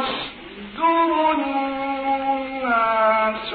يصدر الناس